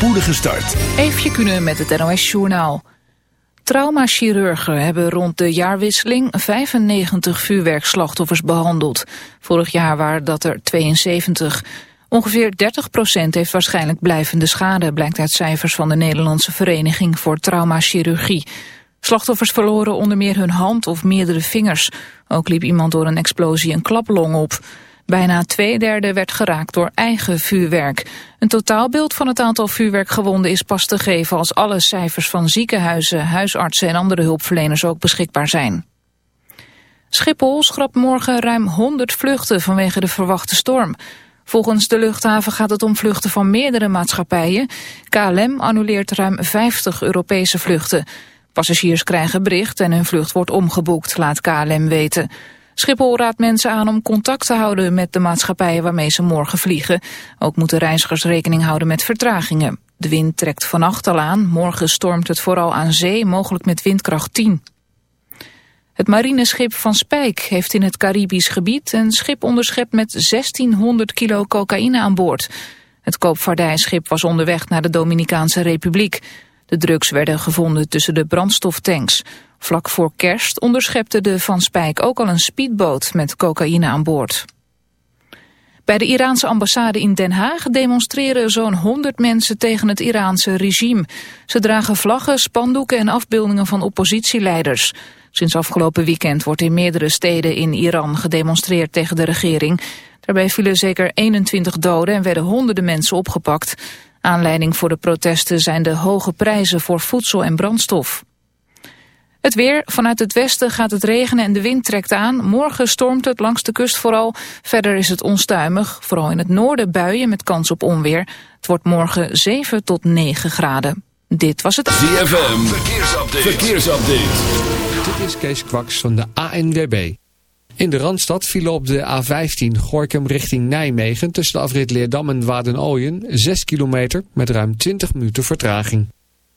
spoedige. Even kunnen met het NOS Journaal. Traumachirurgen hebben rond de jaarwisseling 95 vuurwerkslachtoffers behandeld. Vorig jaar waren dat er 72. Ongeveer 30% heeft waarschijnlijk blijvende schade... blijkt uit cijfers van de Nederlandse Vereniging voor Traumachirurgie. Slachtoffers verloren onder meer hun hand of meerdere vingers. Ook liep iemand door een explosie een klaplong op. Bijna twee derde werd geraakt door eigen vuurwerk. Een totaalbeeld van het aantal vuurwerkgewonden is pas te geven... als alle cijfers van ziekenhuizen, huisartsen en andere hulpverleners ook beschikbaar zijn. Schiphol schrapt morgen ruim 100 vluchten vanwege de verwachte storm. Volgens de luchthaven gaat het om vluchten van meerdere maatschappijen. KLM annuleert ruim 50 Europese vluchten. Passagiers krijgen bericht en hun vlucht wordt omgeboekt, laat KLM weten. Schiphol raadt mensen aan om contact te houden met de maatschappijen waarmee ze morgen vliegen. Ook moeten reizigers rekening houden met vertragingen. De wind trekt vannacht al aan, morgen stormt het vooral aan zee, mogelijk met windkracht 10. Het marineschip Van Spijk heeft in het Caribisch gebied een schip onderschept met 1600 kilo cocaïne aan boord. Het koopvaardijschip was onderweg naar de Dominicaanse Republiek. De drugs werden gevonden tussen de brandstoftanks. Vlak voor kerst onderschepte de Van Spijk ook al een speedboot met cocaïne aan boord. Bij de Iraanse ambassade in Den Haag demonstreren zo'n 100 mensen tegen het Iraanse regime. Ze dragen vlaggen, spandoeken en afbeeldingen van oppositieleiders. Sinds afgelopen weekend wordt in meerdere steden in Iran gedemonstreerd tegen de regering. Daarbij vielen zeker 21 doden en werden honderden mensen opgepakt. Aanleiding voor de protesten zijn de hoge prijzen voor voedsel en brandstof. Het weer. Vanuit het westen gaat het regenen en de wind trekt aan. Morgen stormt het langs de kust vooral. Verder is het onstuimig. Vooral in het noorden buien met kans op onweer. Het wordt morgen 7 tot 9 graden. Dit was het... ZFM. Verkeersupdate. Verkeersupdate. Dit is Kees Kwaks van de ANWB. In de Randstad vielen op de A15 Gorkum richting Nijmegen... tussen de afrit Leerdam en Waardenooien 6 kilometer met ruim 20 minuten vertraging.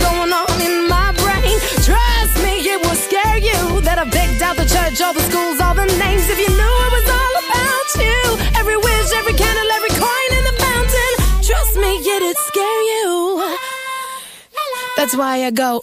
Going on in my brain. Trust me, it would scare you that I picked out the church, all the schools, all the names. If you knew it was all about you, every wish, every candle, every coin in the fountain. Trust me, it'd scare you. That's why I go.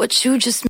what you just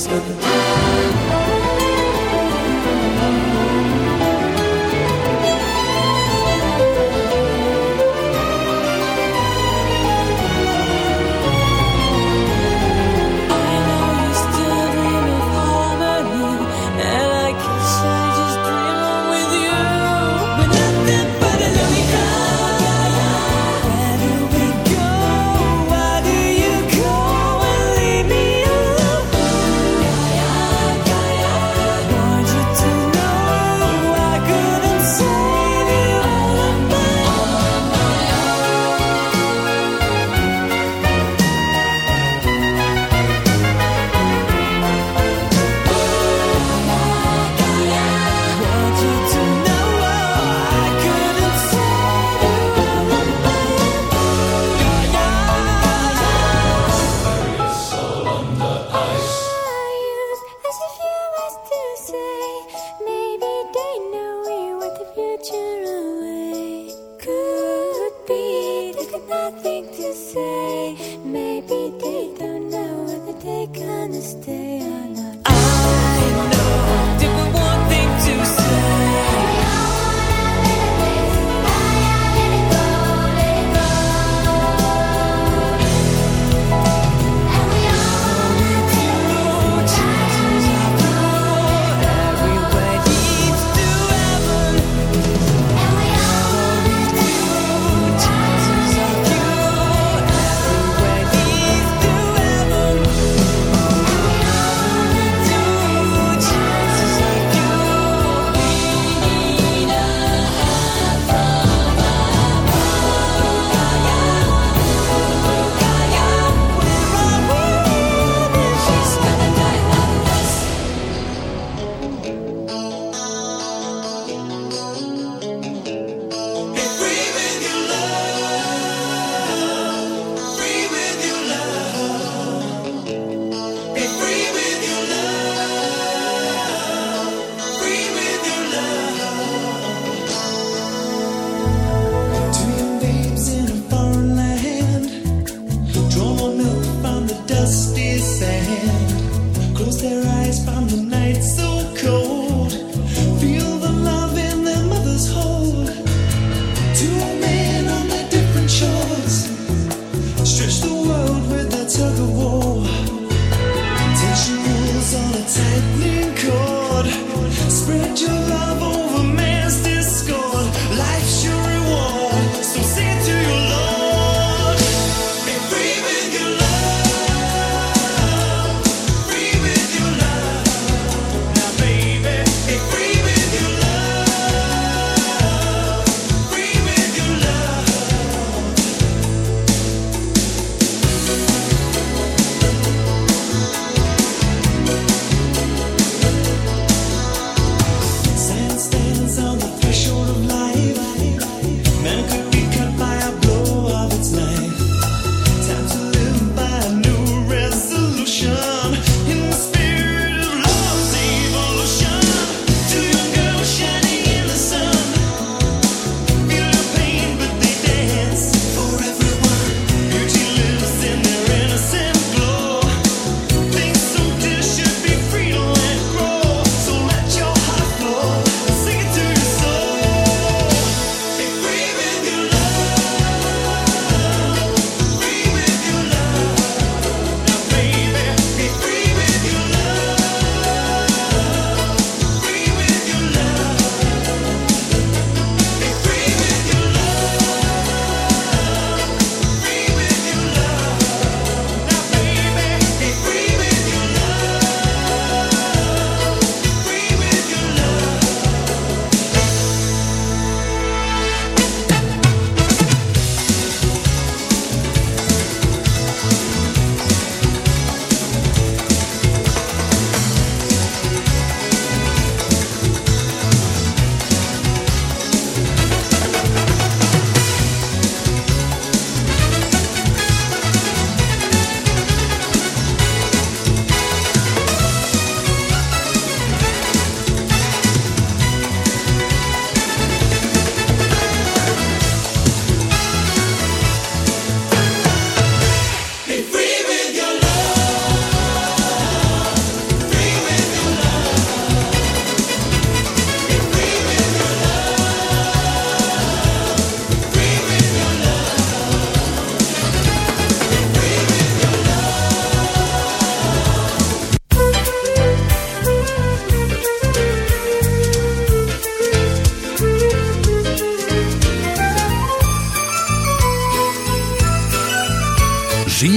is nothing.